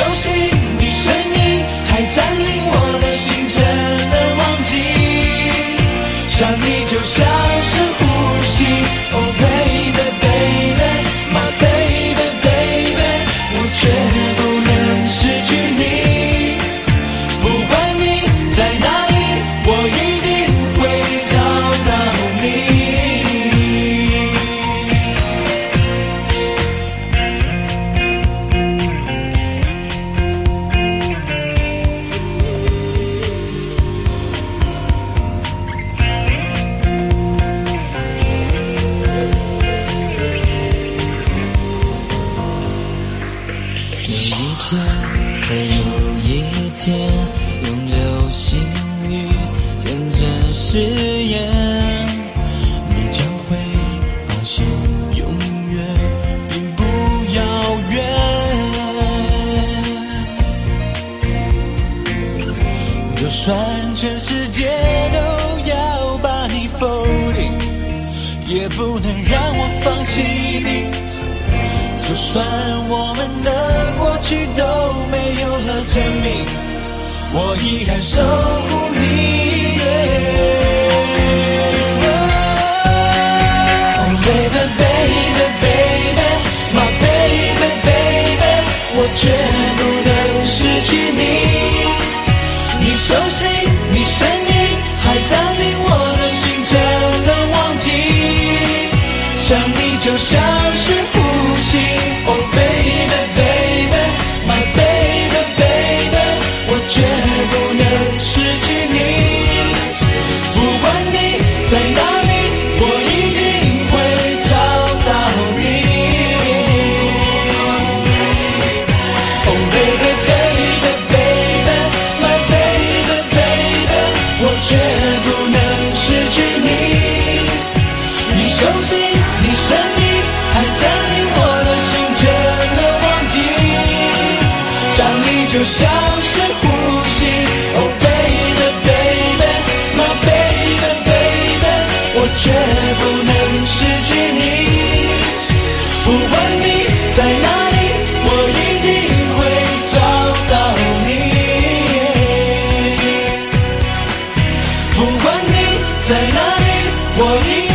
Don't she 每一天会有一天，用流星雨见证誓言，你将会发现永远并不遥远。就算全世界都要把你否定，也不能让我放弃你。就算我们的过去都没有了证明我依然守护你。就像是呼吸。Oh baby baby my baby baby，我绝不能失去你。不管你在哪里，我一定会找到你。不管你在哪里，我一定。